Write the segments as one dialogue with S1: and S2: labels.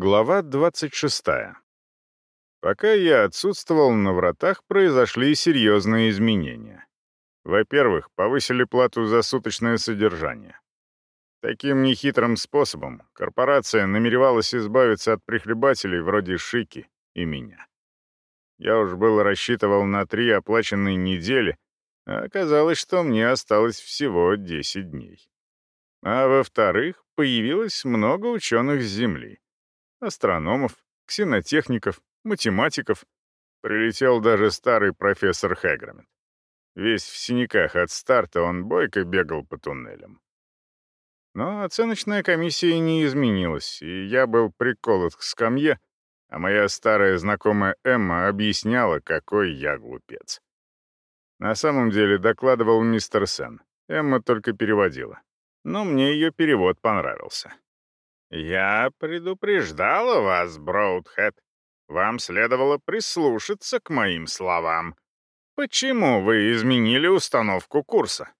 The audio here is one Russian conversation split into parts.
S1: Глава 26. Пока я отсутствовал, на вратах произошли серьезные изменения. Во-первых, повысили плату за суточное содержание. Таким нехитрым способом корпорация намеревалась избавиться от прихлебателей вроде Шики и меня. Я уж было рассчитывал на три оплаченные недели, а оказалось, что мне осталось всего 10 дней. А во-вторых, появилось много ученых с Земли астрономов, ксенотехников, математиков. Прилетел даже старый профессор Хэгромит. Весь в синяках от старта он бойко бегал по туннелям. Но оценочная комиссия не изменилась, и я был приколот к скамье, а моя старая знакомая Эмма объясняла, какой я глупец. На самом деле докладывал мистер Сен. Эмма только переводила. Но мне ее перевод понравился. «Я предупреждала вас, Броудхэт. Вам следовало прислушаться к моим словам. Почему вы изменили установку курса?»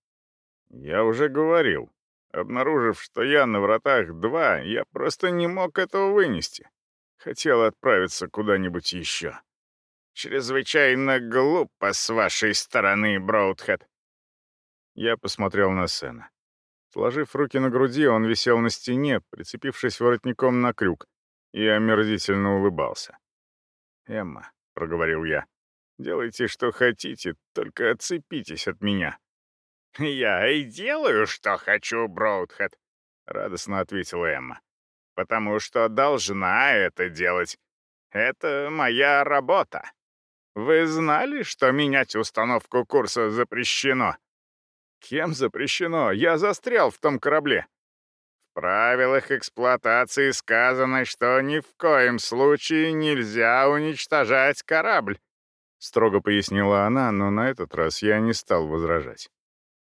S1: «Я уже говорил. Обнаружив, что я на вратах два, я просто не мог этого вынести. Хотел отправиться куда-нибудь еще».
S2: «Чрезвычайно глупо с вашей стороны, Броудхэт».
S1: Я посмотрел на Сэна. Сложив руки на груди, он висел на стене, прицепившись воротником на крюк, и омерзительно улыбался. «Эмма», — проговорил я, — «делайте, что хотите, только отцепитесь от меня».
S2: «Я и делаю, что хочу, Броудхед», — радостно ответила Эмма. «Потому что должна это делать. Это моя работа. Вы знали, что менять установку курса запрещено?»
S1: Кем запрещено? Я застрял в том корабле.
S2: В правилах эксплуатации сказано, что ни в коем случае нельзя уничтожать корабль.
S1: Строго пояснила она, но на этот раз я не стал возражать.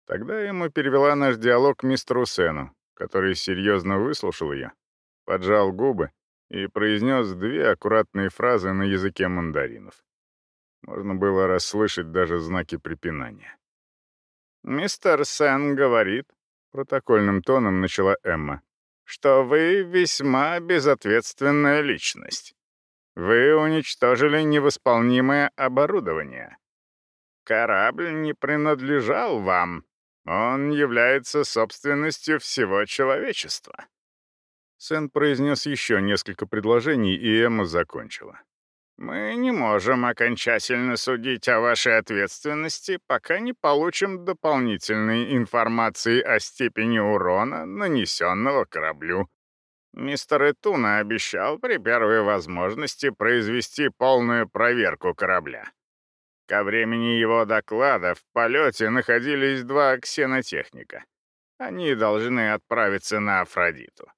S1: Тогда ему перевела наш диалог мистеру Сену, который серьезно выслушал ее, поджал губы и произнес две аккуратные фразы на языке мандаринов. Можно было расслышать даже знаки препинания.
S2: «Мистер Сен говорит», — протокольным тоном начала Эмма, «что вы весьма безответственная личность. Вы уничтожили невосполнимое оборудование. Корабль не принадлежал вам. Он является собственностью всего человечества».
S1: Сен произнес еще несколько предложений, и Эмма закончила.
S2: Мы не можем окончательно судить о вашей ответственности, пока не получим дополнительной информации о степени урона, нанесенного кораблю. Мистер Этуна обещал при первой возможности произвести полную проверку корабля. Ко времени его доклада в полете находились два ксенотехника. Они должны отправиться на Афродиту.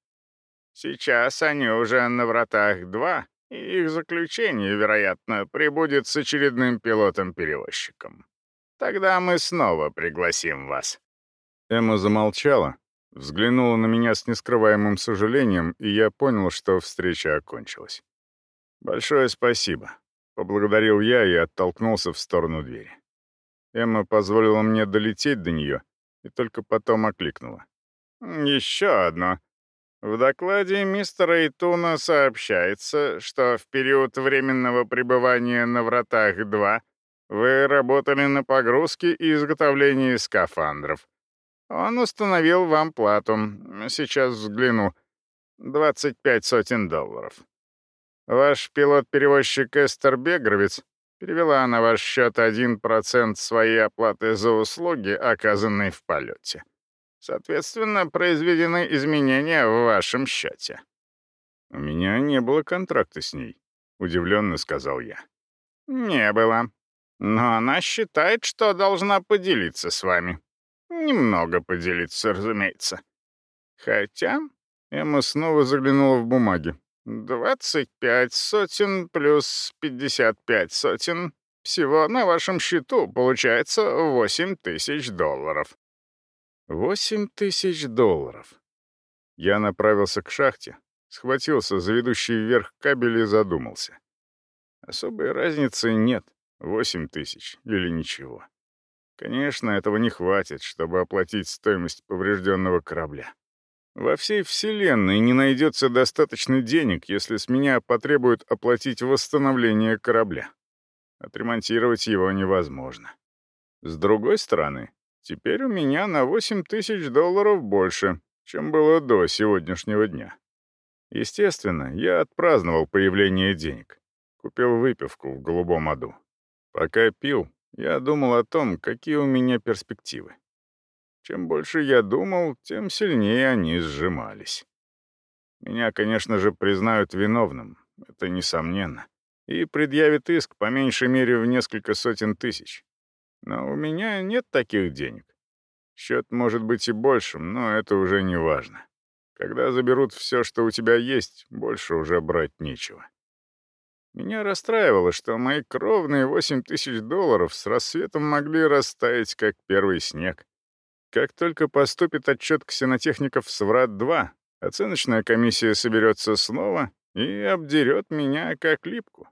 S2: Сейчас они уже на вратах 2, их заключение, вероятно, прибудет с очередным пилотом-перевозчиком. Тогда мы снова пригласим вас».
S1: Эмма замолчала, взглянула на меня с нескрываемым сожалением, и я понял, что встреча окончилась. «Большое спасибо», — поблагодарил я и оттолкнулся в сторону двери. Эмма позволила мне долететь до нее и только потом окликнула.
S2: «Еще одно. В докладе мистера Итуна сообщается, что в период временного пребывания на Вратах-2 вы работали на погрузке и изготовлении скафандров. Он установил вам плату, сейчас взгляну, 25 сотен долларов. Ваш пилот-перевозчик Эстер Бегровец перевела на ваш счет 1% своей оплаты за услуги, оказанные в полете. Соответственно, произведены изменения в вашем счете».
S1: «У меня не было контракта с ней», — удивленно сказал я.
S2: «Не было. Но она считает, что должна поделиться с вами. Немного поделиться, разумеется. Хотя...» Эмма снова заглянула в бумаги. «Двадцать пять сотен плюс пятьдесят пять сотен. Всего на вашем счету получается восемь тысяч долларов.
S1: Восемь тысяч долларов. Я направился к шахте, схватился за ведущий вверх кабель и задумался. Особой разницы нет, восемь тысяч или ничего. Конечно, этого не хватит, чтобы оплатить стоимость поврежденного корабля. Во всей Вселенной не найдется достаточно денег, если с меня потребуют оплатить восстановление корабля. Отремонтировать его невозможно. С другой стороны, теперь у меня на 8 тысяч долларов больше, чем было до сегодняшнего дня. Естественно, я отпраздновал появление денег. Купил выпивку в голубом аду. Пока пил, я думал о том, какие у меня перспективы. Чем больше я думал, тем сильнее они сжимались. Меня, конечно же, признают виновным, это несомненно, и предъявят иск по меньшей мере в несколько сотен тысяч. Но у меня нет таких денег. Счет может быть и большим, но это уже не важно. Когда заберут все, что у тебя есть, больше уже брать нечего. Меня расстраивало, что мои кровные 8 тысяч долларов с рассветом могли растаять, как первый снег. Как только поступит отчет ксенотехников с ВРАТ-2, оценочная комиссия соберется снова и обдерет меня как липку.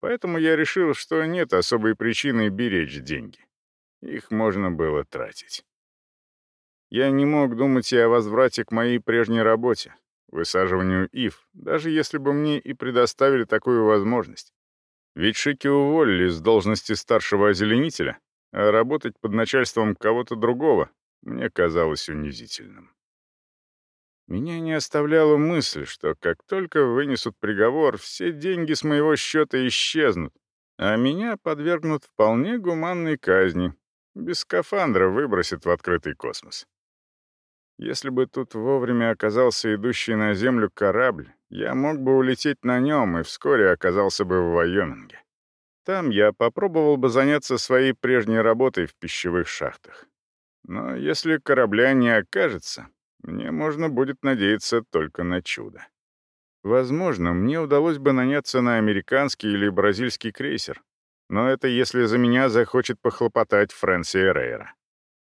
S1: Поэтому я решил, что нет особой причины беречь деньги. Их можно было тратить. Я не мог думать и о возврате к моей прежней работе, высаживанию ив, даже если бы мне и предоставили такую возможность. Ведь Шики уволили с должности старшего озеленителя, а работать под начальством кого-то другого мне казалось унизительным. Меня не оставляла мысль, что как только вынесут приговор, все деньги с моего счета исчезнут, а меня подвергнут вполне гуманной казни, без скафандра выбросят в открытый космос. Если бы тут вовремя оказался идущий на Землю корабль, я мог бы улететь на нем и вскоре оказался бы в Вайоминге. Там я попробовал бы заняться своей прежней работой в пищевых шахтах. Но если корабля не окажется, мне можно будет надеяться только на чудо. Возможно, мне удалось бы наняться на американский или бразильский крейсер, но это если за меня захочет похлопотать Фрэнси Рейра.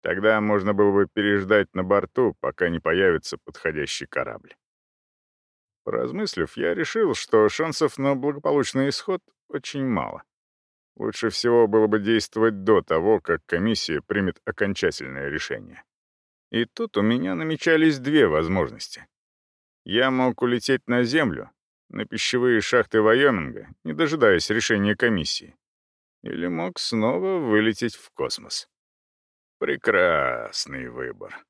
S1: Тогда можно было бы переждать на борту, пока не появится подходящий корабль. Поразмыслив, я решил, что шансов на благополучный исход очень мало. Лучше всего было бы действовать до того, как комиссия примет окончательное решение. И тут у меня намечались две возможности. Я мог улететь на Землю, на пищевые шахты Вайоминга, не дожидаясь решения комиссии. Или мог снова вылететь в космос. Прекрасный выбор.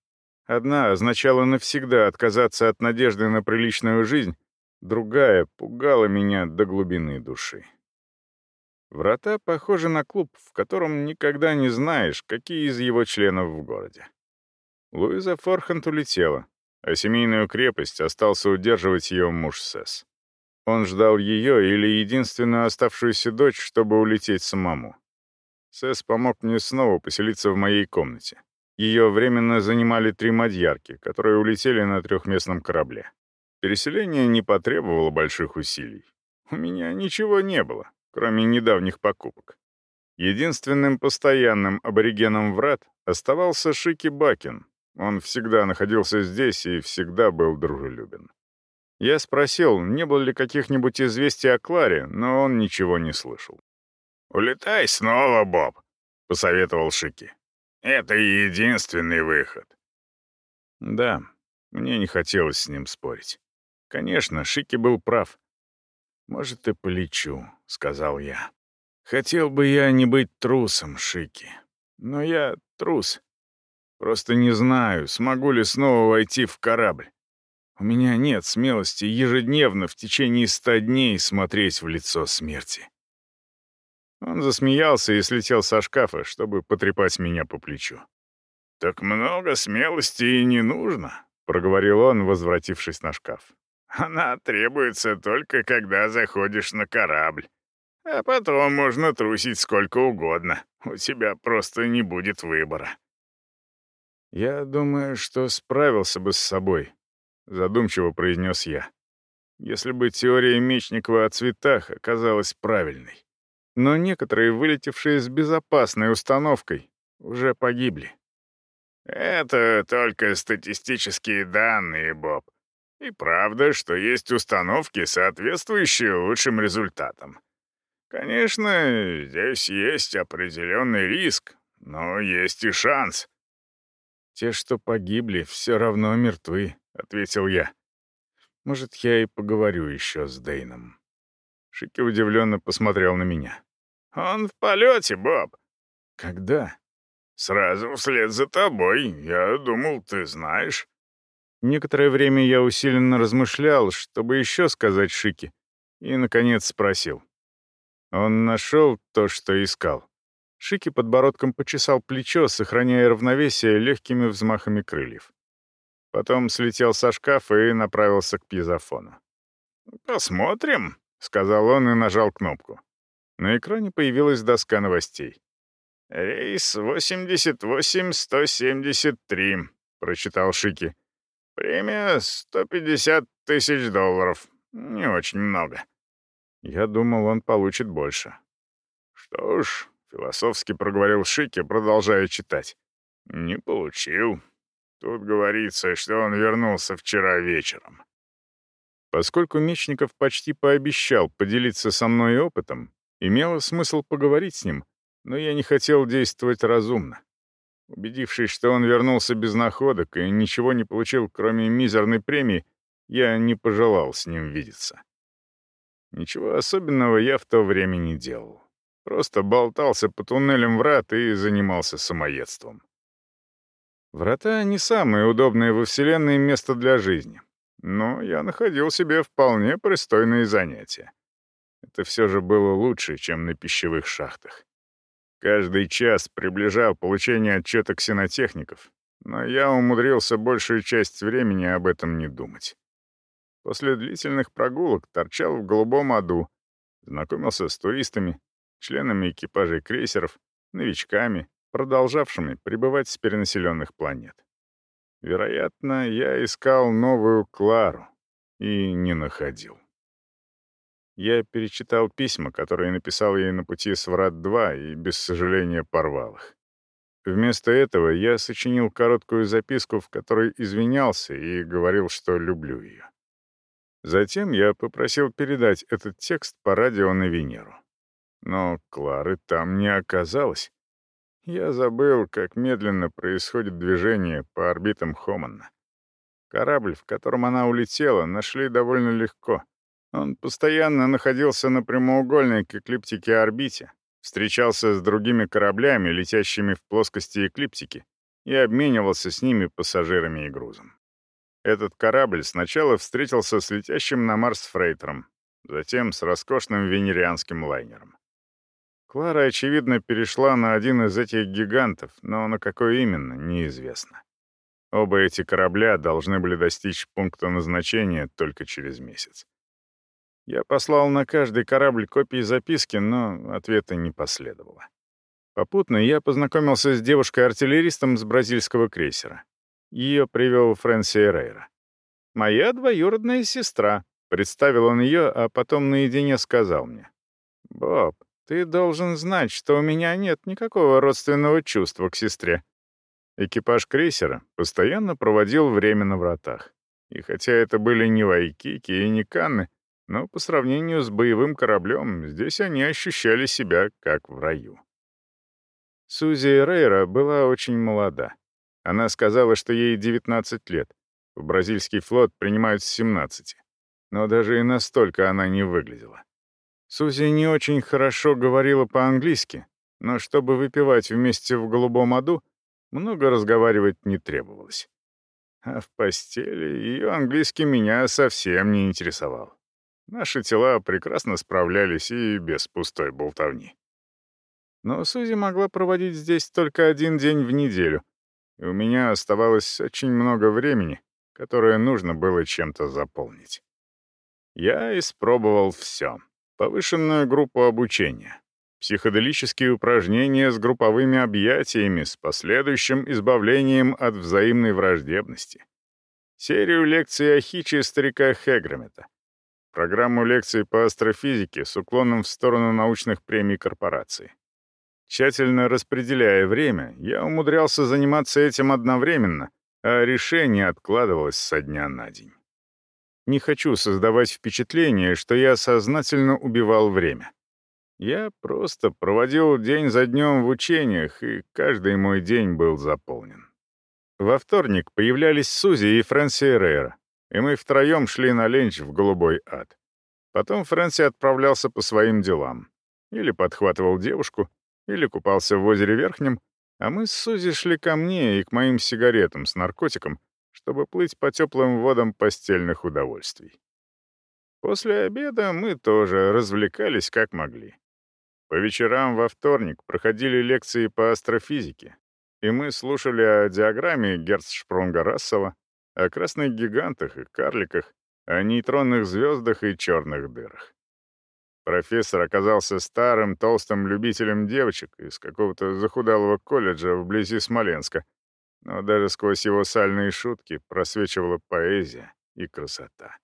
S1: Одна означала навсегда отказаться от надежды на приличную жизнь, другая пугала меня до глубины души. Врата похожи на клуб, в котором никогда не знаешь, какие из его членов в городе. Луиза Форхант улетела, а семейную крепость остался удерживать ее муж Сесс. Он ждал ее или единственную оставшуюся дочь, чтобы улететь самому. Сесс помог мне снова поселиться в моей комнате. Ее временно занимали три мадьярки, которые улетели на трехместном корабле. Переселение не потребовало больших усилий. У меня ничего не было, кроме недавних покупок. Единственным постоянным аборигеном врат оставался Шики Бакин. Он всегда находился здесь и всегда был дружелюбен. Я спросил, не было ли каких-нибудь известий о Кларе, но он ничего не слышал.
S2: «Улетай снова, Боб», — посоветовал Шики. «Это единственный выход».
S1: Да, мне не хотелось с ним спорить. Конечно, Шики был прав. «Может, и полечу», — сказал я. «Хотел бы я не быть трусом, Шики. Но я трус. Просто не знаю, смогу ли снова войти в корабль. У меня нет смелости ежедневно в течение ста дней смотреть в лицо смерти». Он засмеялся и слетел со шкафа, чтобы потрепать меня по плечу.
S2: «Так много смелости и не нужно», —
S1: проговорил он, возвратившись на шкаф.
S2: Она требуется только когда заходишь на корабль. А потом можно трусить сколько угодно. У тебя просто не будет выбора.
S1: «Я думаю, что справился бы с собой», — задумчиво произнес я. «Если бы теория Мечникова о цветах оказалась правильной. Но некоторые, вылетевшие с безопасной установкой, уже погибли».
S2: «Это только статистические данные, Боб. И правда, что есть установки, соответствующие лучшим результатам. Конечно, здесь есть определенный риск, но есть и шанс.
S1: Те, что погибли, все равно мертвы, — ответил я. «Может, я и поговорю еще с Дейном». Шики удивленно посмотрел на меня.
S2: «Он в полете, Боб».
S1: «Когда?»
S2: «Сразу вслед за тобой. Я думал, ты знаешь».
S1: Некоторое время я усиленно размышлял, чтобы еще сказать Шики, и, наконец, спросил. Он нашел то, что искал. Шики подбородком почесал плечо, сохраняя равновесие легкими взмахами крыльев. Потом слетел со шкафа и направился к пьезофону.
S2: «Посмотрим», —
S1: сказал он и нажал кнопку. На экране появилась доска новостей.
S2: «Рейс 88-173», — прочитал Шики. «Премия 150 тысяч долларов. Не очень много».
S1: Я думал, он получит больше.
S2: «Что ж», — философски проговорил Шики, продолжая читать. «Не получил. Тут говорится, что он вернулся вчера вечером».
S1: Поскольку Мечников почти пообещал поделиться со мной опытом, имело смысл поговорить с ним, но я не хотел действовать разумно. Убедившись, что он вернулся без находок и ничего не получил, кроме мизерной премии, я не пожелал с ним видеться. Ничего особенного я в то время не делал. Просто болтался по туннелям врат и занимался самоедством. Врата — не самое удобное во Вселенной место для жизни, но я находил себе вполне пристойные занятия. Это все же было лучше, чем на пищевых шахтах. Каждый час приближал получение отчета ксенотехников, но я умудрился большую часть времени об этом не думать. После длительных прогулок торчал в голубом аду, знакомился с туристами, членами экипажей крейсеров, новичками, продолжавшими пребывать с перенаселенных планет. Вероятно, я искал новую Клару и не находил. Я перечитал письма, которые написал ей на пути с Врат-2 и без сожаления порвал их. Вместо этого я сочинил короткую записку, в которой извинялся и говорил, что люблю ее. Затем я попросил передать этот текст по радио на Венеру. Но Клары там не оказалось. Я забыл, как медленно происходит движение по орбитам Хомана. Корабль, в котором она улетела, нашли довольно легко. Он постоянно находился на прямоугольной к эклиптике орбите, встречался с другими кораблями, летящими в плоскости эклиптики, и обменивался с ними пассажирами и грузом. Этот корабль сначала встретился с летящим на Марс фрейтером, затем с роскошным венерианским лайнером. Клара, очевидно, перешла на один из этих гигантов, но на какой именно, неизвестно. Оба эти корабля должны были достичь пункта назначения только через месяц. Я послал на каждый корабль копии записки, но ответа не последовало. Попутно я познакомился с девушкой-артиллеристом с бразильского крейсера. Ее привел Фрэнси Эрейра. «Моя двоюродная сестра», — представил он ее, а потом наедине сказал мне. «Боб, ты должен знать, что у меня нет никакого родственного чувства к сестре». Экипаж крейсера постоянно проводил время на вратах. И хотя это были не Вайкики и не Канны, но по сравнению с боевым кораблем здесь они ощущали себя как в раю. Сузи Рейра была очень молода. Она сказала, что ей 19 лет. В бразильский флот принимают с 17. Но даже и настолько она не выглядела. Сузи не очень хорошо говорила по-английски, но чтобы выпивать вместе в голубом аду, много разговаривать не требовалось. А в постели ее английский меня совсем не интересовал. Наши тела прекрасно справлялись и без пустой болтовни. Но Сузи могла проводить здесь только один день в неделю, и у меня оставалось очень много времени, которое нужно было чем-то заполнить. Я испробовал все. Повышенную группу обучения, психоделические упражнения с групповыми объятиями с последующим избавлением от взаимной враждебности, серию лекций о хиче старика Хеграмета, программу лекций по астрофизике с уклоном в сторону научных премий корпорации, Тщательно распределяя время, я умудрялся заниматься этим одновременно, а решение откладывалось со дня на день. Не хочу создавать впечатление, что я сознательно убивал время. Я просто проводил день за днем в учениях, и каждый мой день был заполнен. Во вторник появлялись Сузи и Фрэнси Эрейра, и мы втроем шли на ленч в голубой ад. Потом Фрэнси отправлялся по своим делам. Или подхватывал девушку, или купался в озере Верхнем, а мы с Сузи шли ко мне и к моим сигаретам с наркотиком, чтобы плыть по теплым водам постельных удовольствий. После обеда мы тоже развлекались как могли. По вечерам во вторник проходили лекции по астрофизике, и мы слушали о диаграмме Герцшпрунга Рассела, о красных гигантах и карликах, о нейтронных звездах и черных дырах. Профессор оказался старым, толстым любителем девочек из какого-то захудалого колледжа вблизи Смоленска, но даже сквозь его сальные шутки просвечивала поэзия и красота.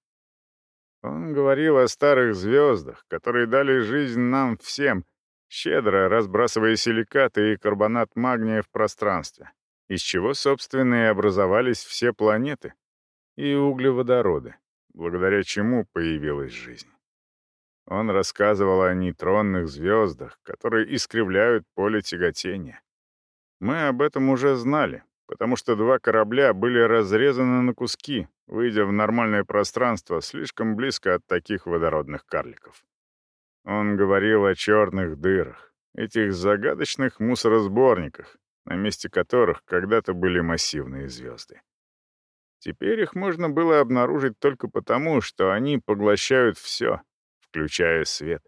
S1: Он говорил о старых звездах, которые дали жизнь нам всем, щедро разбрасывая силикаты и карбонат магния в пространстве, из чего, собственно, и образовались все планеты и углеводороды, благодаря чему появилась жизнь. Он рассказывал о нейтронных звездах, которые искривляют поле тяготения. Мы об этом уже знали, потому что два корабля были разрезаны на куски, выйдя в нормальное пространство слишком близко от таких водородных карликов. Он говорил о черных дырах, этих загадочных мусоросборниках, на месте которых когда-то были массивные звезды. Теперь их можно было обнаружить только потому, что они поглощают все, включая свет.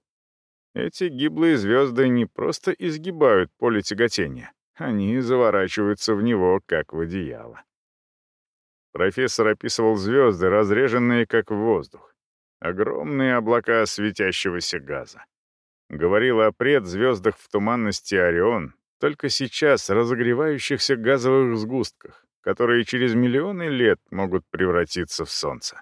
S1: Эти гиблые звезды не просто изгибают поле тяготения, они заворачиваются в него, как в одеяло. Профессор описывал звезды, разреженные как воздух. Огромные облака светящегося газа. Говорил о предзвездах в туманности Орион, только сейчас разогревающихся газовых сгустках, которые через миллионы лет могут превратиться в Солнце.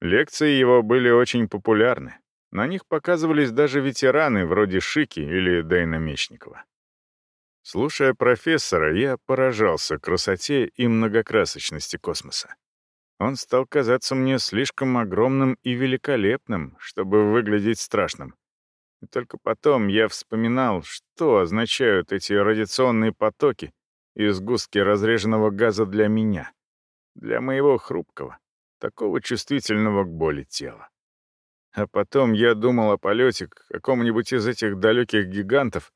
S1: Лекции его были очень популярны. На них показывались даже ветераны вроде Шики или Дэйна Мечникова. Слушая профессора, я поражался красоте и многокрасочности космоса. Он стал казаться мне слишком огромным и великолепным, чтобы выглядеть страшным. И только потом я вспоминал, что означают эти радиационные потоки и сгустки разреженного газа для меня, для моего хрупкого, такого чувствительного к боли тела. А потом я думал о полете к какому-нибудь из этих далеких гигантов,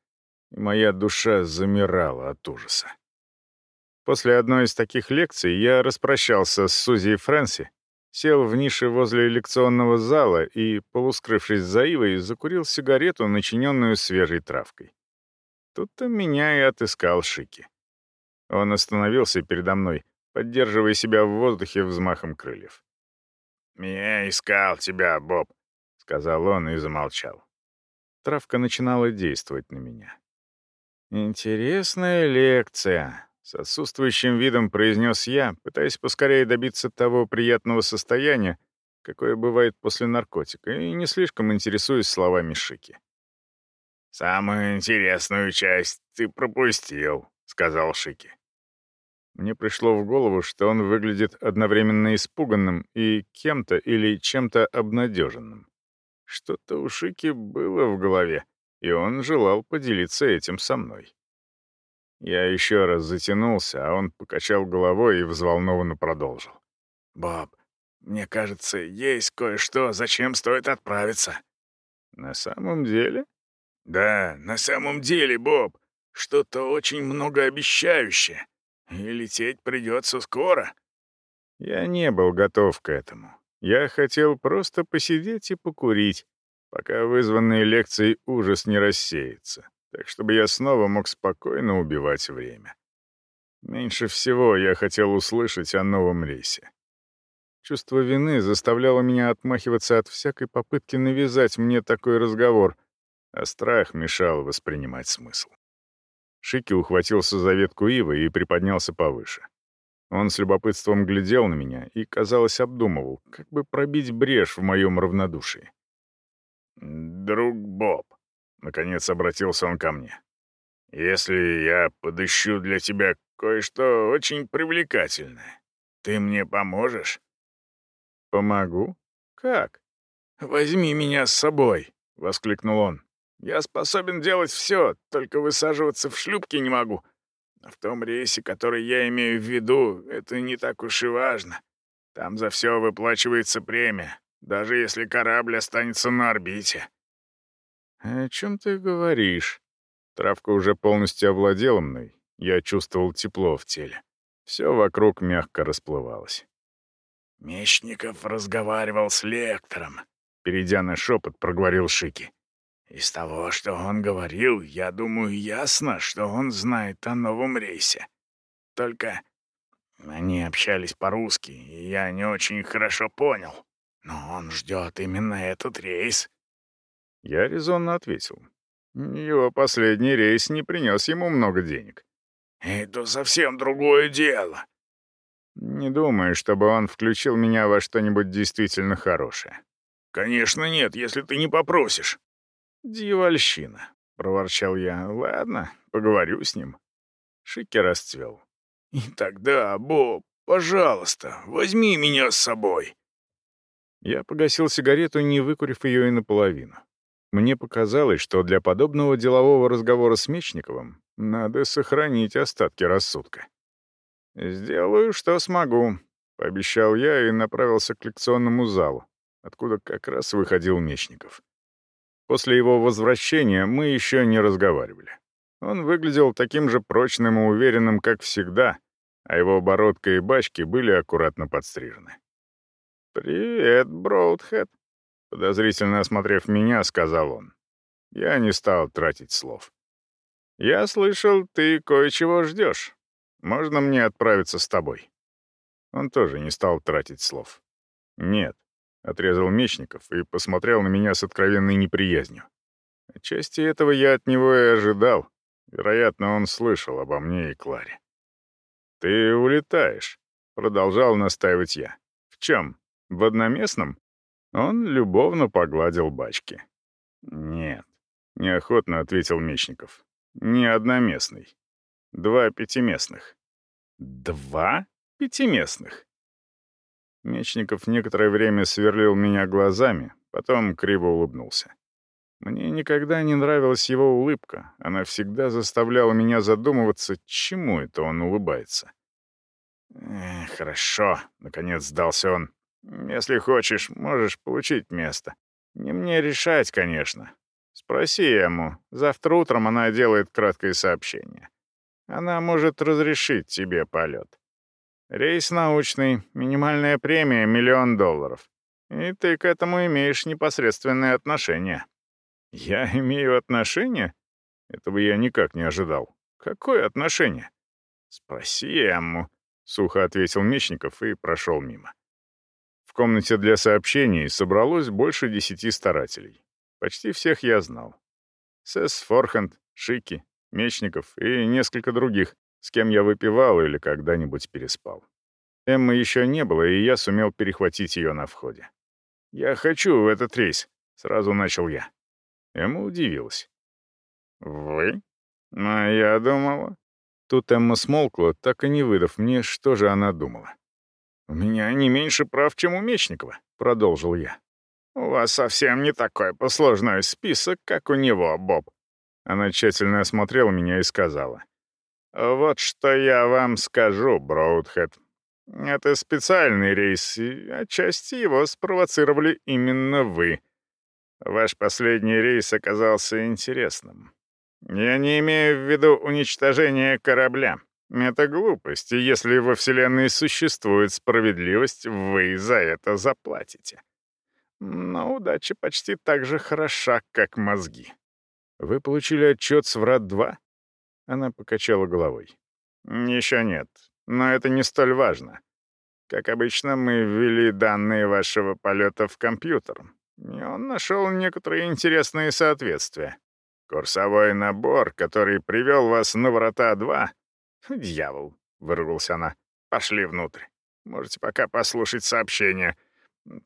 S1: моя душа замирала от ужаса. После одной из таких лекций я распрощался с Сузи и Фрэнси, сел в нише возле лекционного зала и, полускрывшись за ивой, закурил сигарету, начиненную свежей травкой. Тут-то меня и отыскал Шики. Он остановился передо мной, поддерживая себя в воздухе взмахом крыльев. «Я искал тебя, Боб», — сказал он и замолчал. Травка начинала действовать на меня. «Интересная лекция», — с отсутствующим видом произнес я, пытаясь поскорее добиться того приятного состояния, какое бывает после наркотика, и не слишком интересуюсь словами Шики. «Самую интересную часть ты пропустил», — сказал Шики. Мне пришло в голову, что он выглядит одновременно испуганным и кем-то или чем-то обнадеженным. Что-то у Шики было в голове, и он желал поделиться этим со мной. Я еще раз затянулся, а он покачал головой и взволнованно продолжил. «Боб, мне кажется, есть кое-что, зачем стоит отправиться». «На самом деле?» «Да, на самом деле, Боб. Что-то очень многообещающее. И лететь придется скоро». Я не был готов к этому. Я хотел просто посидеть и покурить, пока вызванный лекцией ужас не рассеется, так чтобы я снова мог спокойно убивать время. Меньше всего я хотел услышать о новом рейсе. Чувство вины заставляло меня отмахиваться от всякой попытки навязать мне такой разговор, а страх мешал воспринимать смысл. Шики ухватился за ветку ивы и приподнялся повыше. Он с любопытством глядел на меня и, казалось, обдумывал, как бы пробить брешь в моем равнодушии. «Друг Боб», — наконец обратился он ко мне, — «если я подыщу для тебя кое-что очень привлекательное, ты мне поможешь?» «Помогу? Как?» «Возьми меня с собой», — воскликнул он. «Я способен делать все, только высаживаться в шлюпке не могу.
S2: В том рейсе, который я имею в виду, это не так уж и важно. Там за все выплачивается премия, даже если корабль останется на орбите».
S1: «О чем ты говоришь?» Травка уже полностью овладела мной. Я чувствовал тепло в теле. Все вокруг мягко расплывалось.
S2: «Мечников разговаривал с лектором», — перейдя на шепот, проговорил Шики. «Из того, что он говорил, я думаю, ясно, что он знает о новом рейсе. Только они общались по-русски, и я не очень хорошо понял. Но он ждет именно этот рейс».
S1: Я резонно ответил. Его последний рейс не принес ему много денег.
S2: «Это совсем другое дело»,
S1: не думаю, чтобы он включил меня во что-нибудь действительно хорошее.
S2: «Конечно нет, если ты не попросишь».
S1: «Дьявольщина», — проворчал я. «Ладно, поговорю с ним». Шики расцвел.
S2: «И тогда, Боб, пожалуйста, возьми меня с собой».
S1: Я погасил сигарету, не выкурив ее и наполовину. Мне показалось, что для подобного делового разговора с Мечниковым надо сохранить остатки рассудка. «Сделаю, что смогу», — пообещал я и направился к лекционному залу, откуда как раз выходил Мечников. После его возвращения мы еще не разговаривали. Он выглядел таким же прочным и уверенным, как всегда, а его бородка и бачки были аккуратно подстрижены. «Привет, Броудхед», — подозрительно осмотрев меня, сказал он. Я не стал тратить слов. «Я слышал, ты кое-чего ждешь. Можно мне отправиться с тобой?» Он тоже не стал тратить слов. «Нет», — отрезал Мечников и посмотрел на меня с откровенной неприязнью. Отчасти этого я от него и ожидал. Вероятно, он слышал обо мне и Кларе. «Ты улетаешь», — продолжал настаивать я. «В чем? В одноместном?» Он любовно погладил бачки. «Нет», — неохотно ответил Мечников. «Не одноместный. Два пятиместных. Два пятиместных. Мечников некоторое время сверлил меня глазами, потом криво улыбнулся. Мне никогда не нравилась его улыбка, она всегда заставляла меня задумываться, чему это он улыбается. «Э, «Хорошо», — наконец сдался он. «Если хочешь, можешь получить место. Не мне решать, конечно. Спроси ему. Завтра утром она делает краткое сообщение. Она может разрешить тебе полет. Рейс научный, минимальная премия — миллион долларов. И ты к этому имеешь непосредственное отношение. Я имею отношение? Этого я никак не ожидал. Какое отношение? Спроси ему, — сухо ответил Мечников и прошел мимо. Комнате для сообщений собралось больше десяти старателей. Почти всех я знал. Сэс Форхенд, Шики, Мечников и несколько других, с кем я выпивал или когда-нибудь переспал. Эммы еще не было, и я сумел перехватить ее на входе. «Я хочу в этот рейс», — сразу начал я. Эмма удивилась. «Вы? А я думала...» Тут Эмма смолкла, так и не выдав мне, что же она думала. «У меня не меньше прав, чем у Мечникова», — продолжил я. «У вас совсем не такой посложной список, как у него, Боб», она тщательно осмотрела меня и сказала. «Вот что я вам скажу, Броудхед. Это специальный рейс, и отчасти его спровоцировали именно вы. Ваш последний рейс оказался интересным. Я не имею в виду уничтожение корабля. Это глупость, если во Вселенной существует справедливость, вы за это заплатите. Но удача почти так же хороша, как мозги. «Вы получили отчет с Врат-2?» Она покачала головой. «Еще нет, но это не столь важно. Как обычно, мы ввели данные вашего полета в компьютер, и он нашел некоторые интересные соответствия. Курсовой набор, который привел вас на Врата-2...» «Дьявол!» — выругался она. «Пошли внутрь. Можете пока послушать сообщение.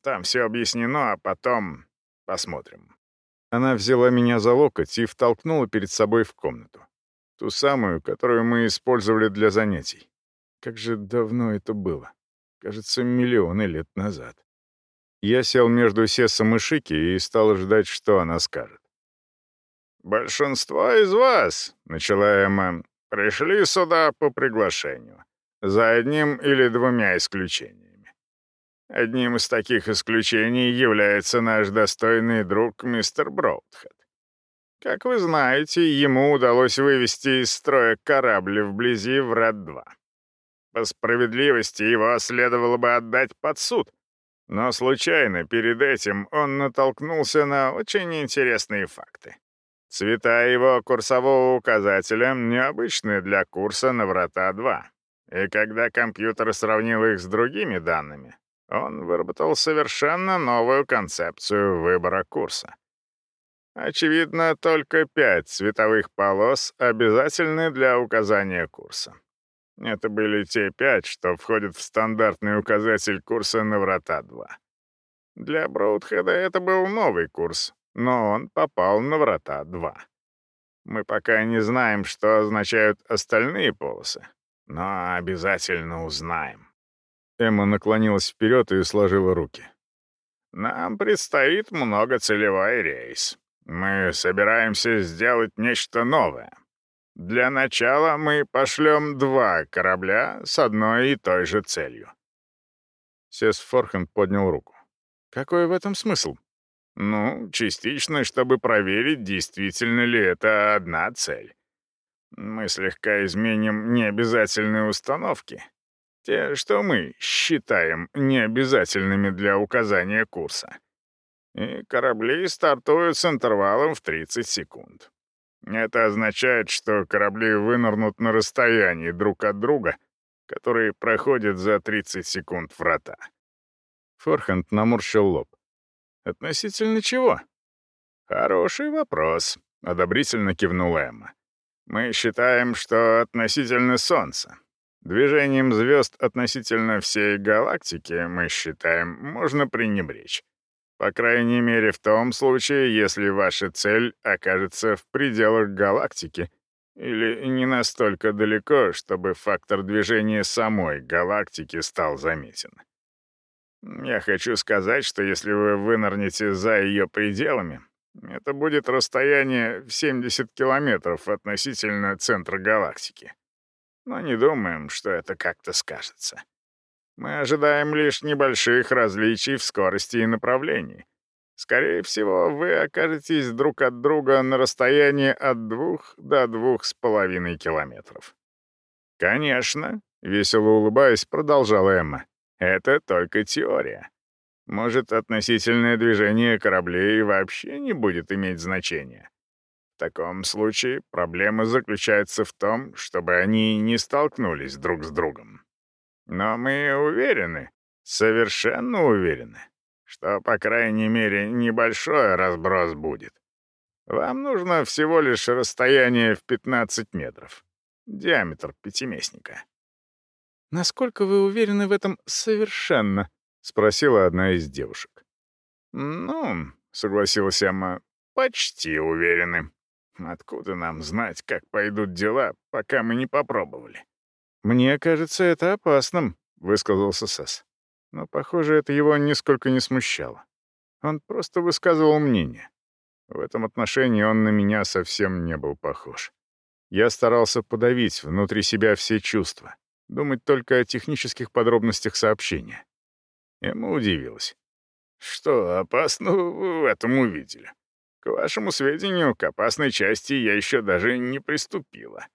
S1: Там все объяснено, а потом посмотрим». Она взяла меня за локоть и втолкнула перед собой в комнату. Ту самую, которую мы использовали для занятий. Как же давно это было. Кажется, миллионы лет назад. Я сел между Сесом и Шики и стал ждать, что она скажет. «Большинство из вас», — начала Эмма, —
S2: пришли сюда по приглашению, за одним или двумя исключениями. Одним из таких исключений является наш достойный друг мистер Броудхед. Как вы знаете, ему удалось вывести из строя корабль вблизи Врат-2. По справедливости его следовало бы отдать под суд, но случайно перед этим он натолкнулся на очень интересные факты. Цвета его курсового указателя необычны для курса на Врата-2. И когда компьютер сравнил их с другими данными, он выработал совершенно новую концепцию выбора курса. Очевидно, только пять цветовых полос обязательны для указания курса. Это были те пять, что входят в стандартный указатель курса на Врата-2. Для Броудхеда это был новый курс, но он попал на Врата-2. Мы пока не знаем, что означают остальные полосы, но обязательно узнаем.
S1: Эмма наклонилась вперед и сложила руки.
S2: Нам предстоит многоцелевой рейс. Мы собираемся сделать нечто новое. Для начала мы пошлем два корабля с одной и той же целью.
S1: Сес Форхенд поднял руку. «Какой в этом смысл?»
S2: «Ну, частично, чтобы проверить, действительно ли это одна цель. Мы слегка изменим необязательные установки. Те, что мы считаем необязательными для указания курса и корабли стартуют с интервалом в 30 секунд. Это означает, что корабли вынырнут на расстоянии друг от друга, которые проходят за 30 секунд врата.
S1: Форхенд наморщил лоб. «Относительно чего?»
S2: «Хороший вопрос», — одобрительно кивнула Эмма. «Мы считаем, что относительно Солнца. Движением звезд относительно всей галактики, мы считаем, можно пренебречь. По крайней мере, в том случае, если ваша цель окажется в пределах галактики или не настолько далеко, чтобы фактор движения самой галактики стал заметен. Я хочу сказать, что если вы вынырнете за ее пределами, это будет расстояние в 70 километров относительно центра галактики. Но не думаем, что это как-то скажется. Мы ожидаем лишь небольших различий в скорости и направлении. Скорее всего, вы окажетесь друг от друга на расстоянии от двух до двух с половиной километров. «Конечно», — весело улыбаясь, продолжала Эмма, — «это только теория. Может, относительное движение кораблей вообще не будет иметь значения. В таком случае проблема заключается в том, чтобы они не столкнулись друг с другом. Но мы уверены, совершенно уверены, что, по крайней мере, небольшой разброс будет. Вам нужно всего лишь расстояние в 15 метров. Диаметр пятиместника.
S1: «Насколько вы уверены в этом совершенно?» — спросила одна из девушек.
S2: «Ну, — согласилась Эмма, — почти уверены. Откуда нам знать, как пойдут дела, пока мы не попробовали?»
S1: «Мне кажется это опасным», — высказался Сесс. Но, похоже, это его нисколько не смущало. Он просто высказывал мнение. В этом отношении он на меня совсем не был похож. Я старался подавить внутри себя все чувства, думать только о технических подробностях сообщения. Ему удивилась.
S2: «Что опасного вы в этом увидели? К вашему сведению, к опасной части я еще даже не приступила.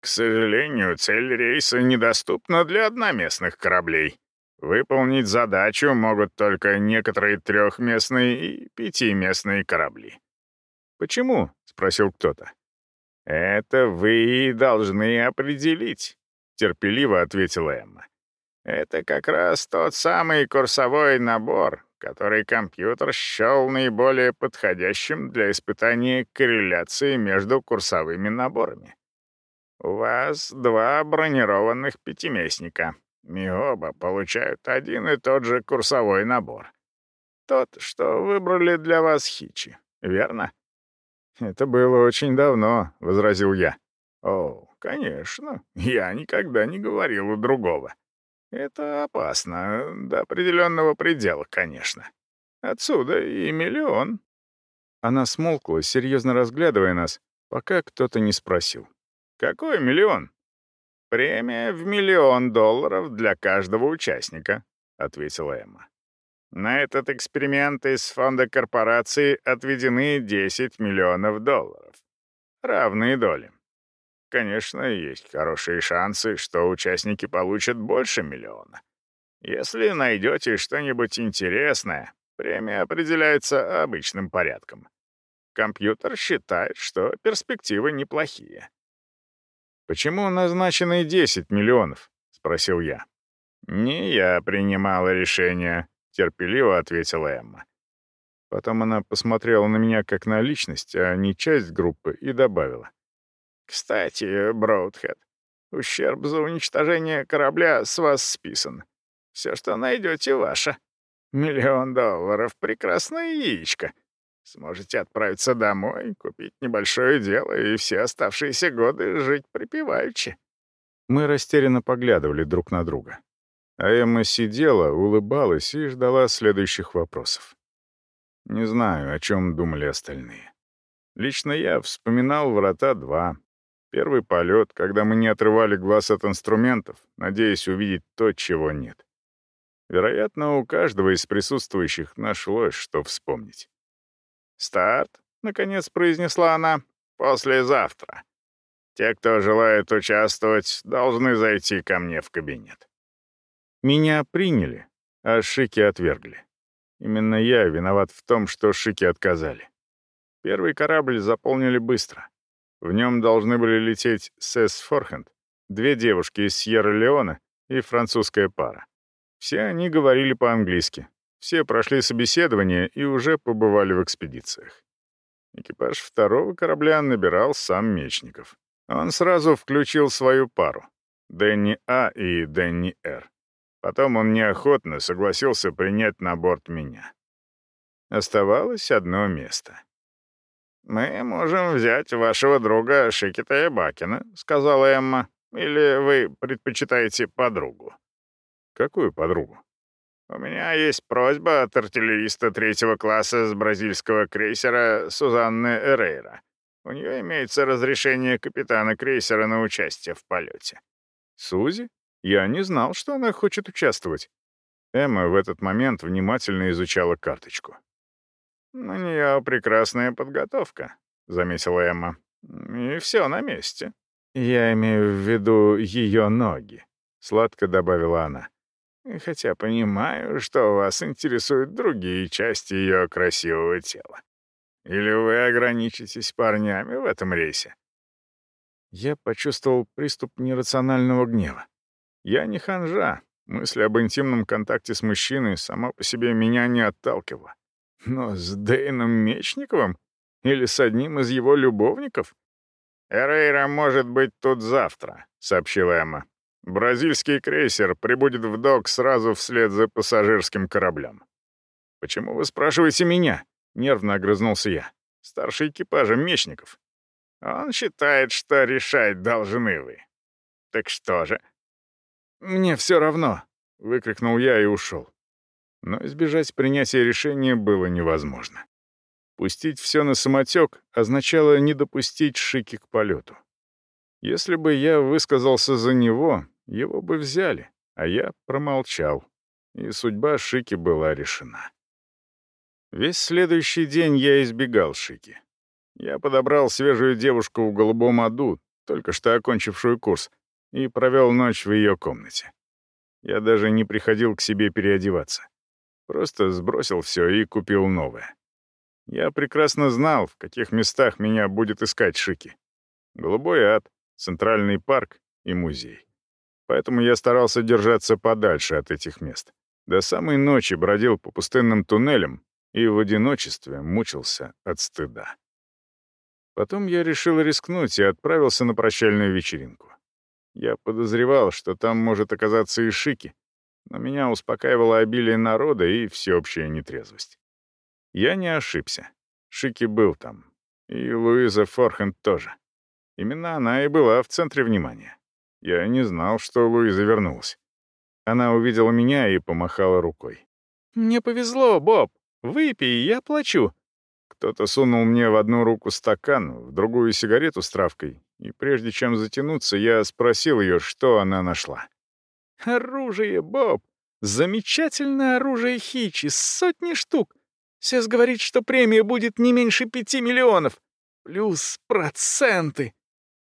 S2: К сожалению, цель рейса недоступна для одноместных кораблей. Выполнить задачу могут только некоторые трехместные и пятиместные корабли.
S1: «Почему?» — спросил кто-то.
S2: «Это вы должны определить», — терпеливо ответила Эмма. «Это как раз тот самый курсовой набор, который компьютер счел наиболее подходящим для испытания корреляции между курсовыми наборами. У вас два бронированных пятиместника, и оба получают один и тот же курсовой набор. Тот, что выбрали для вас Хичи, верно?»
S1: «Это было очень давно», — возразил я.
S2: «О, конечно, я никогда не говорил другого. Это опасно, до определенного предела, конечно. Отсюда и миллион».
S1: Она смолкла, серьезно разглядывая нас, пока кто-то не спросил.
S2: «Какой миллион?» «Премия в миллион долларов для каждого участника», — ответила Эмма. «На этот эксперимент из фонда корпорации отведены 10 миллионов долларов. Равные доли. Конечно, есть хорошие шансы, что участники получат больше миллиона. Если найдете что-нибудь интересное, премия определяется обычным порядком. Компьютер считает, что перспективы неплохие.
S1: «Почему назначены 10 миллионов?» — спросил я.
S2: «Не я принимала решение», — терпеливо ответила Эмма.
S1: Потом она посмотрела на меня как на личность, а не часть группы, и добавила.
S2: «Кстати, Броудхед, ущерб за уничтожение корабля с вас списан. Все, что найдете, ваше. Миллион долларов — прекрасное яичко. Сможете отправиться домой, купить небольшое дело и все оставшиеся годы жить припеваючи».
S1: Мы растерянно поглядывали друг на друга. А Эмма сидела, улыбалась и ждала следующих вопросов. Не знаю, о чем думали остальные. Лично я вспоминал «Врата-2», первый полет, когда мы не отрывали глаз от инструментов, надеясь увидеть то, чего нет. Вероятно, у каждого из присутствующих нашлось, что вспомнить.
S2: «Старт», — наконец произнесла она, — «послезавтра. Те, кто желает участвовать, должны зайти ко мне в кабинет».
S1: Меня приняли, а Шики отвергли. Именно я виноват в том, что Шики отказали. Первый корабль заполнили быстро. В нем должны были лететь Сэс Форхенд, две девушки из Сьерра-Леона и французская пара. Все они говорили по-английски. Все прошли собеседование и уже побывали в экспедициях. Экипаж второго корабля набирал сам Мечников. Он сразу включил свою пару — Дэнни А и Дэнни Р. Потом он неохотно согласился принять на борт меня. Оставалось одно место.
S2: «Мы можем взять вашего друга Шикита Бакина», — сказала Эмма. «Или вы предпочитаете подругу?»
S1: «Какую подругу?»
S2: «У меня есть просьба от артиллериста третьего класса с бразильского крейсера Сузанны Эрейра. У нее имеется разрешение капитана крейсера на участие в полете».
S1: «Сузи? Я не знал, что она хочет участвовать». Эмма в этот момент внимательно изучала карточку.
S2: «У нее прекрасная подготовка», — заметила Эмма. «И все на месте».
S1: «Я имею в виду ее ноги», — сладко добавила она.
S2: «Хотя понимаю, что вас интересуют другие части ее красивого тела. Или вы ограничитесь парнями в этом рейсе?»
S1: Я почувствовал приступ нерационального гнева. Я не ханжа. Мысль об интимном контакте с мужчиной сама по себе меня не отталкивала. Но с Дэйном Мечниковым? Или с одним из его любовников?
S2: «Эрейра может быть тут завтра», — сообщила Эмма. «Бразильский крейсер прибудет в док сразу вслед за пассажирским кораблем».
S1: «Почему вы спрашиваете меня?» — нервно огрызнулся я. «Старший экипажа Мечников».
S2: «Он считает, что решать должны вы». «Так что же?»
S1: «Мне все равно», — выкрикнул я и ушел но избежать принятия решения было невозможно. Пустить все на самотек означало не допустить Шики к полету. Если бы я высказался за него, его бы взяли, а я промолчал, и судьба Шики была решена. Весь следующий день я избегал Шики. Я подобрал свежую девушку в голубом аду, только что окончившую курс, и провел ночь в ее комнате. Я даже не приходил к себе переодеваться. Просто сбросил все и купил новое. Я прекрасно знал, в каких местах меня будет искать Шики. Голубой ад, Центральный парк и музей. Поэтому я старался держаться подальше от этих мест. До самой ночи бродил по пустынным туннелям и в одиночестве мучился от стыда. Потом я решил рискнуть и отправился на прощальную вечеринку. Я подозревал, что там может оказаться и Шики, но меня успокаивало обилие народа и всеобщая нетрезвость. Я не ошибся. Шики был там. И Луиза Форхенд тоже. Именно она и была в центре внимания. Я не знал, что Луиза вернулась. Она увидела меня и помахала рукой.
S3: «Мне повезло, Боб. Выпей, я плачу».
S1: Кто-то сунул мне в одну руку стакан, в другую сигарету с травкой, и прежде чем затянуться, я спросил ее, что она нашла.
S3: «Оружие, Боб! Замечательное оружие Хичи, сотни штук! Сес говорит, что премия будет не меньше пяти миллионов. Плюс проценты.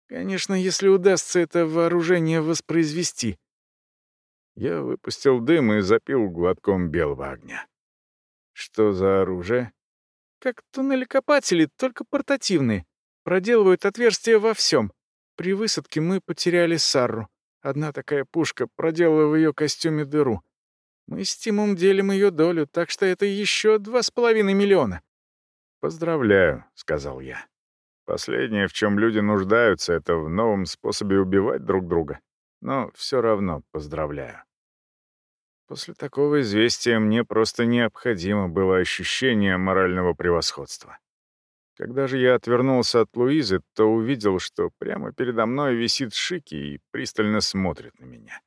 S3: Конечно, если удастся это вооружение воспроизвести».
S1: Я выпустил дым и запил глотком белого огня. «Что за оружие?»
S3: Как туннелекопатели, только портативные. Проделывают отверстия во всем. При высадке мы потеряли Сарру. Одна такая пушка проделала в ее костюме дыру. Мы с Тимом делим ее долю, так что это еще два с половиной миллиона.
S1: «Поздравляю», — сказал я. «Последнее, в чем люди нуждаются, это в новом способе убивать друг друга. Но все равно поздравляю». После такого известия мне просто необходимо было ощущение морального превосходства. Когда же я отвернулся от Луизы, то увидел, что прямо передо мной висит Шики и пристально смотрит на меня.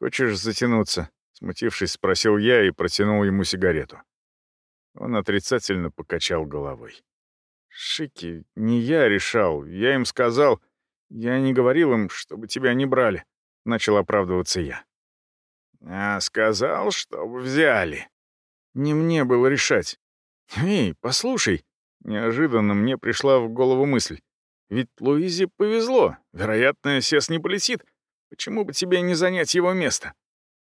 S1: «Хочешь затянуться?» — смутившись, спросил я и протянул ему сигарету. Он отрицательно покачал головой. «Шики, не я решал. Я им сказал. Я не говорил им, чтобы тебя не брали», — начал оправдываться я.
S2: «А сказал, чтобы взяли».
S1: Не мне было решать. «Эй, послушай!» Неожиданно мне пришла в голову мысль. «Ведь Луизе повезло. Вероятно, Сес не полетит. Почему бы тебе не занять его место?»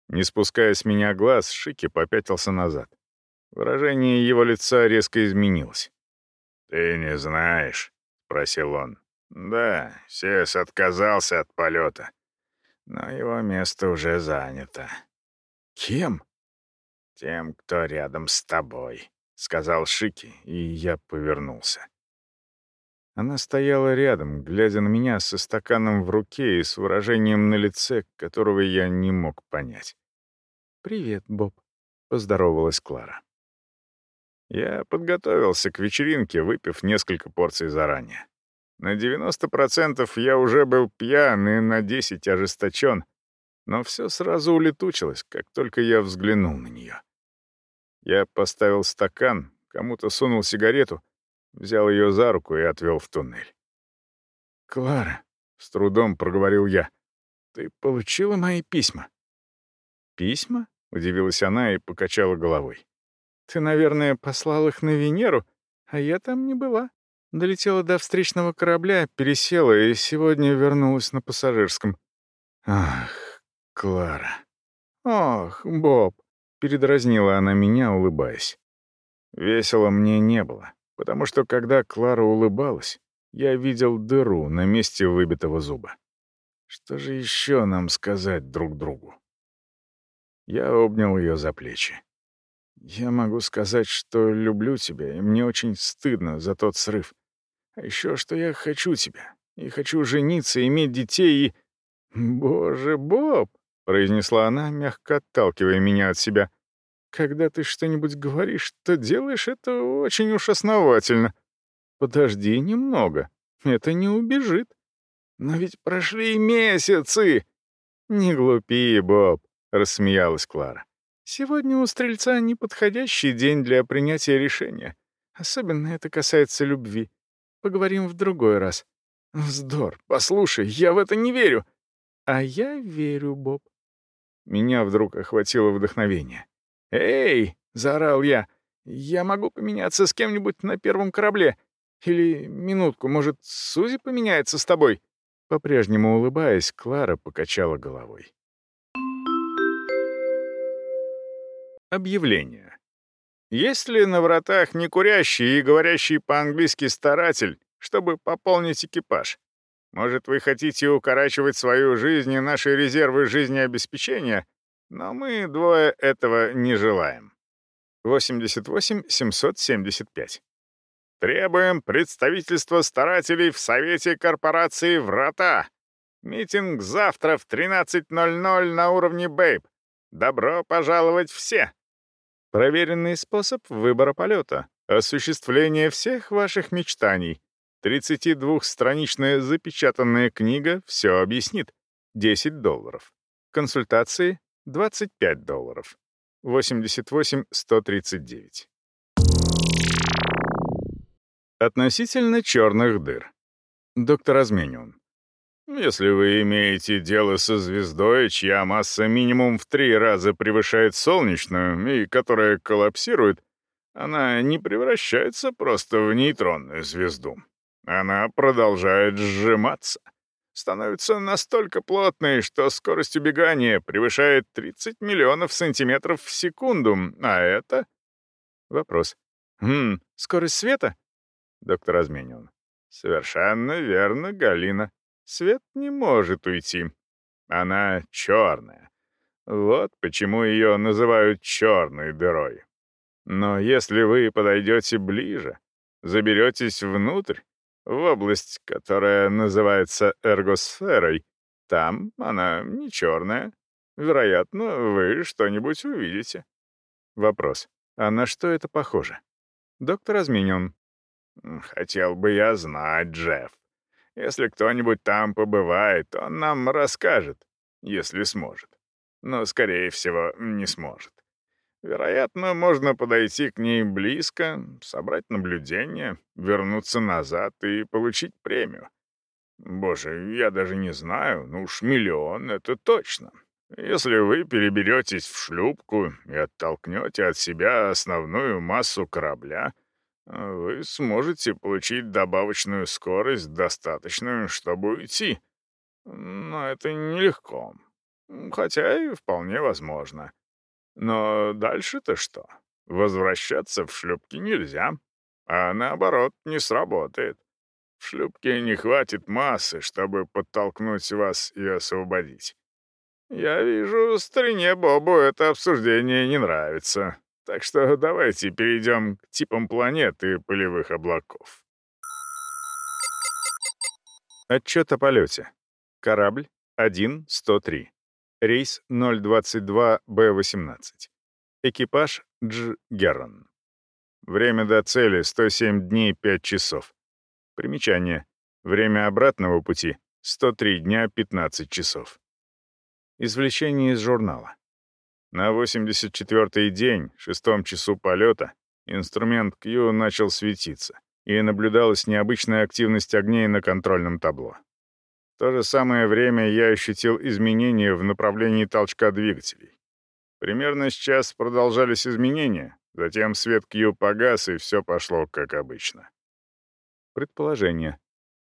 S1: Не спуская с меня глаз, Шики попятился назад. Выражение его лица резко изменилось.
S2: «Ты не знаешь?» — спросил он. «Да, Сес отказался от полета но его место уже занято.
S1: Кем?
S2: Тем, кто рядом с тобой, сказал Шики, и я повернулся.
S1: Она стояла рядом, глядя на меня со стаканом в руке и с выражением на лице, которого я не мог понять.
S3: «Привет, Боб», —
S1: поздоровалась Клара. Я подготовился к вечеринке, выпив несколько порций заранее. На 90% я уже был пьян и на 10 ожесточен, но все сразу улетучилось, как только я взглянул на нее. Я поставил стакан, кому-то сунул сигарету, взял ее за руку и отвел в туннель. «Клара», — с трудом проговорил я, — «ты получила мои письма?» «Письма?» — удивилась она и покачала головой. «Ты, наверное, послал их на Венеру, а я там не была». Долетела до встречного корабля, пересела и сегодня вернулась на пассажирском. Ах, Клара. Ох, Боб. Передразнила она меня, улыбаясь. Весело мне не было, потому что когда Клара улыбалась, я видел дыру на месте выбитого зуба. Что же еще нам сказать друг другу? Я обнял ее за плечи. Я могу сказать, что люблю тебя, и мне очень стыдно за тот срыв. А еще что я хочу тебя. И хочу жениться, иметь детей и... «Боже, Боб!» — произнесла она, мягко отталкивая меня от себя. «Когда ты что-нибудь говоришь, то делаешь это очень уж основательно. Подожди немного, это не убежит. Но ведь прошли месяцы!» «Не глупи, Боб», — рассмеялась Клара. «Сегодня у Стрельца неподходящий день для принятия решения. Особенно это касается любви. Поговорим в другой раз. Вздор. Послушай, я в это не верю. А я верю, Боб. Меня вдруг охватило вдохновение. «Эй!» — заорал я. «Я могу поменяться с кем-нибудь на первом корабле. Или, минутку, может, Сузи поменяется с тобой?» По-прежнему улыбаясь, Клара покачала головой. Объявление. Есть ли на вратах не курящий и говорящий по-английски старатель, чтобы пополнить экипаж? Может, вы хотите укорачивать свою жизнь и наши резервы жизнеобеспечения, но мы двое этого не желаем. 88 775. Требуем представительства старателей в Совете корпорации «Врата». Митинг завтра в 13.00 на уровне Бэйб. Добро пожаловать все! Проверенный способ выбора полета. Осуществление всех ваших мечтаний. 32-страничная запечатанная книга все объяснит. 10 долларов. Консультации — 25 долларов. 88 139. Относительно черных дыр. Доктор Разменин. Если вы имеете дело со звездой, чья масса минимум в три раза превышает солнечную и которая коллапсирует, она не превращается просто в нейтронную звезду. Она продолжает сжиматься. Становится настолько плотной, что скорость убегания превышает 30 миллионов сантиметров в секунду, а это... Вопрос. Хм, скорость света? Доктор Разменин. Совершенно верно, Галина. Свет не может уйти. Она черная. Вот почему ее называют черной дырой. Но если вы подойдете ближе, заберетесь внутрь, в область, которая называется эргосферой, там она не черная. Вероятно, вы что-нибудь увидите. Вопрос. А на что это похоже? Доктор Разменен. Хотел бы я знать, Джефф. Если кто-нибудь там побывает, он нам расскажет, если сможет. Но, скорее всего, не сможет. Вероятно, можно подойти к ней близко, собрать наблюдения, вернуться назад и получить премию. Боже, я даже не знаю, ну уж миллион — это точно. Если вы переберетесь в шлюпку и оттолкнете от себя основную массу корабля, вы сможете получить добавочную скорость, достаточную, чтобы уйти. Но это нелегко. Хотя и вполне возможно. Но дальше-то что? Возвращаться в шлюпки нельзя. А наоборот, не сработает. В шлюпке не хватит массы, чтобы подтолкнуть вас и освободить. Я вижу, старине Бобу это обсуждение не нравится. Так что давайте перейдем к типам планет и полевых облаков. Отчет о полете. Корабль 1-103. Рейс 022Б-18. Экипаж Дж. Геррон. Время до цели 107 дней 5 часов. Примечание. Время обратного пути 103 дня 15 часов. Извлечение из журнала. На 84-й день, шестом часу полета, инструмент Q начал светиться, и наблюдалась необычная активность огней на контрольном табло. В то же самое время я ощутил изменения в направлении толчка двигателей. Примерно с час продолжались изменения, затем свет Q погас, и все пошло как обычно. Предположение.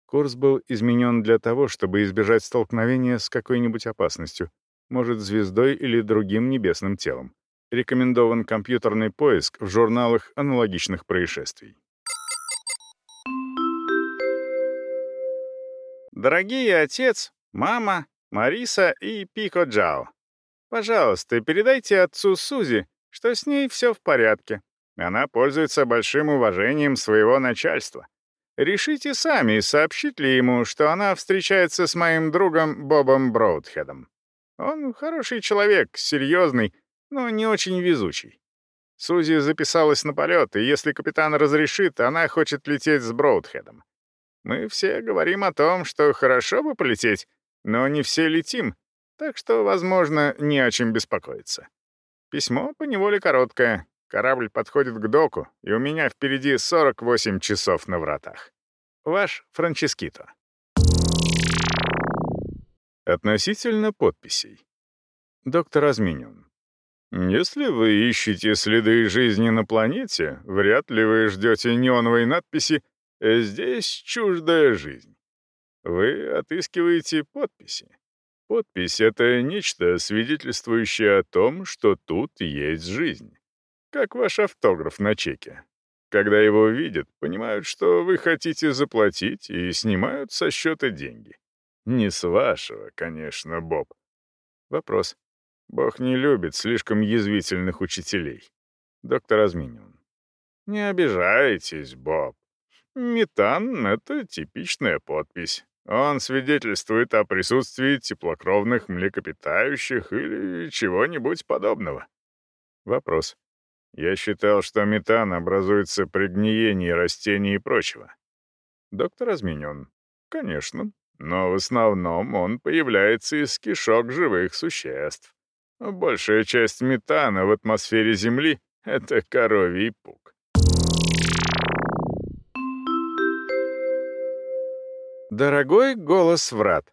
S1: Курс был изменен для того, чтобы избежать столкновения с какой-нибудь опасностью, может, звездой или другим небесным телом. Рекомендован компьютерный поиск в журналах аналогичных происшествий.
S2: Дорогие отец, мама, Мариса и Пико Джао, пожалуйста, передайте отцу Сузи, что с ней все в порядке. Она пользуется большим уважением своего начальства. Решите сами, сообщить ли ему, что она встречается с моим другом Бобом Броудхедом. Он хороший человек, серьезный, но не очень везучий. Сузи записалась на полет, и если капитан разрешит, она хочет лететь с Броудхедом. Мы все говорим о том, что хорошо бы полететь, но не все летим, так что, возможно, не о чем беспокоиться. Письмо поневоле короткое. Корабль подходит к доку, и у меня впереди 48 часов на вратах. Ваш Франческито.
S1: Относительно подписей. Доктор Разменин. Если вы ищете следы жизни на планете, вряд ли вы ждете неоновой надписи «Здесь чуждая жизнь». Вы отыскиваете подписи. Подпись — это нечто, свидетельствующее о том, что тут есть жизнь. Как ваш автограф на чеке. Когда его видят, понимают, что вы хотите заплатить и снимают со счета деньги. Не с вашего, конечно, Боб. Вопрос. Бог не любит слишком язвительных учителей. Доктор Азминион. Не обижайтесь, Боб. Метан — это типичная подпись. Он свидетельствует о присутствии теплокровных млекопитающих или чего-нибудь подобного. Вопрос. Я считал, что метан образуется при гниении растений и прочего. Доктор Азменен. Конечно, но в основном он появляется из кишок живых существ. Большая часть метана в атмосфере Земли — это коровий пук.
S3: Дорогой голос врат.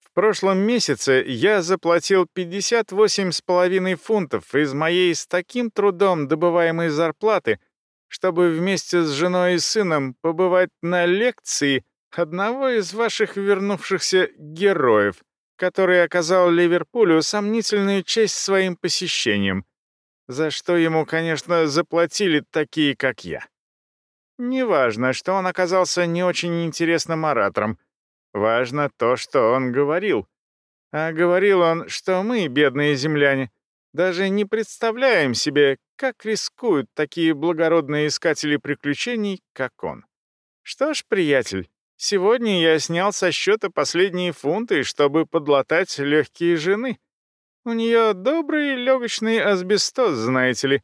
S3: В прошлом месяце я заплатил 58,5 фунтов из моей с таким трудом добываемой зарплаты, чтобы вместе с женой и сыном побывать на лекции одного из ваших вернувшихся героев, который оказал Ливерпулю сомнительную честь своим посещением, за что ему, конечно, заплатили такие, как я. Неважно, что он оказался не очень интересным оратором. Важно то, что он говорил. А говорил он, что мы, бедные земляне, даже не представляем себе, как рискуют такие благородные искатели приключений, как он. Что ж, приятель, сегодня я снял со счета последние фунты, чтобы подлатать легкие жены. У нее добрый легочный асбестоз, знаете ли.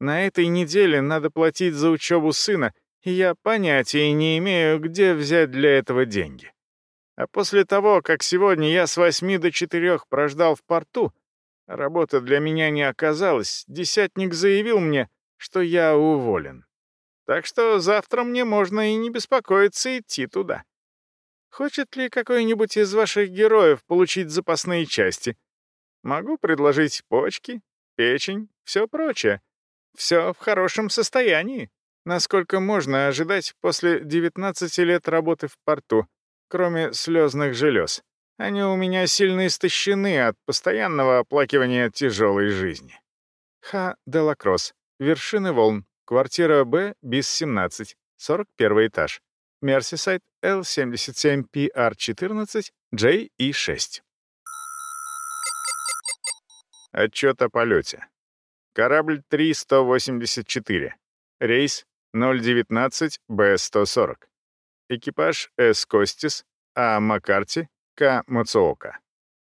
S3: На этой неделе надо платить за учебу сына, я понятия не имею, где взять для этого деньги. А после того, как сегодня я с восьми до четырех прождал в порту, работа для меня не оказалась, десятник заявил мне, что я уволен. Так что завтра мне можно и не беспокоиться идти туда. Хочет ли какой-нибудь из ваших героев получить запасные части? Могу предложить почки, печень, все прочее. Все в хорошем состоянии, насколько можно ожидать после 19 лет работы в порту, кроме слезных желез. Они у меня сильно истощены от постоянного оплакивания тяжелой жизни. Х. Делакросс. Вершины волн. Квартира Б, БИС 17. 41 этаж. Мерсисайд, L77, PR14, JE6.
S1: Отчет о полете. Корабль 3-184. Рейс 019-Б-140. Экипаж С. Костис, А. Маккарти, К. Мацуока.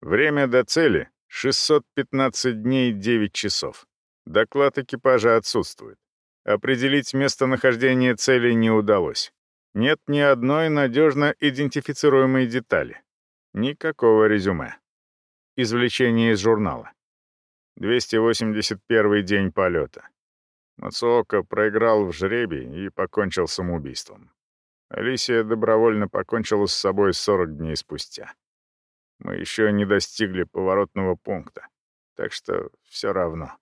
S1: Время до цели — 615 дней 9 часов. Доклад экипажа отсутствует. Определить местонахождение цели не удалось. Нет ни одной надежно идентифицируемой детали. Никакого резюме. Извлечение из журнала. 281 день полета. Мацуока проиграл в жребий и покончил самоубийством. Алисия добровольно покончила с собой 40 дней спустя. Мы еще не достигли поворотного пункта, так что все равно.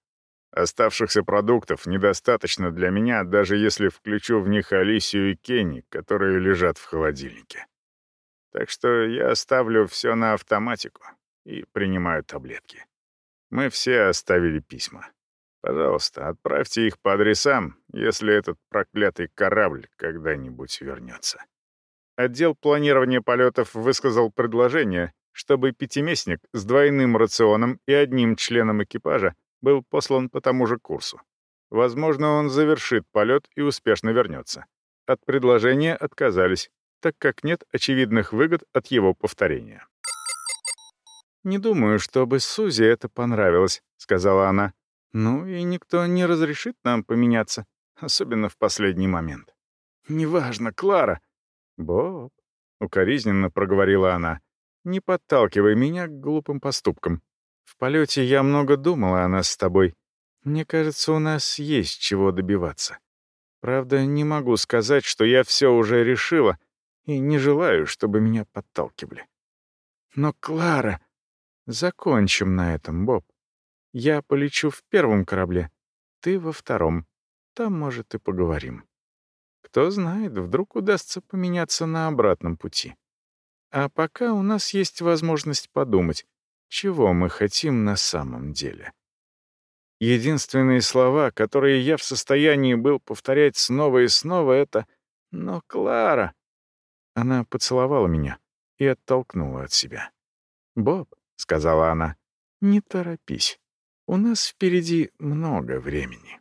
S1: Оставшихся продуктов недостаточно для меня, даже если включу в них Алисию и Кенни, которые лежат в холодильнике. Так что я оставлю все на автоматику и принимаю таблетки. Мы все оставили письма. Пожалуйста, отправьте их по адресам, если этот проклятый корабль когда-нибудь вернется. Отдел планирования полетов высказал предложение, чтобы пятиместник с двойным рационом и одним членом экипажа был послан по тому же курсу. Возможно, он завершит полет и успешно вернется. От предложения отказались, так как нет очевидных выгод от его повторения.
S3: «Не думаю, чтобы Сузи это понравилось», — сказала она. «Ну и никто не разрешит нам поменяться, особенно в последний момент». «Неважно, Клара». «Боб», — укоризненно проговорила она, — «не подталкивай меня к глупым поступкам. В полете я много думала о нас с тобой. Мне кажется, у нас есть чего добиваться. Правда, не могу сказать, что я все уже решила и не желаю, чтобы меня подталкивали. Но, Клара, закончим на этом, Боб. Я полечу в первом корабле, ты во втором. Там, может, и поговорим. Кто знает, вдруг удастся поменяться на обратном пути. А пока у нас есть возможность подумать, чего мы хотим на самом деле. Единственные слова, которые я в состоянии был повторять снова и снова, это «Но, Клара!» Она поцеловала меня и оттолкнула от себя. «Боб», — сказала она, — «не торопись. У нас впереди много времени».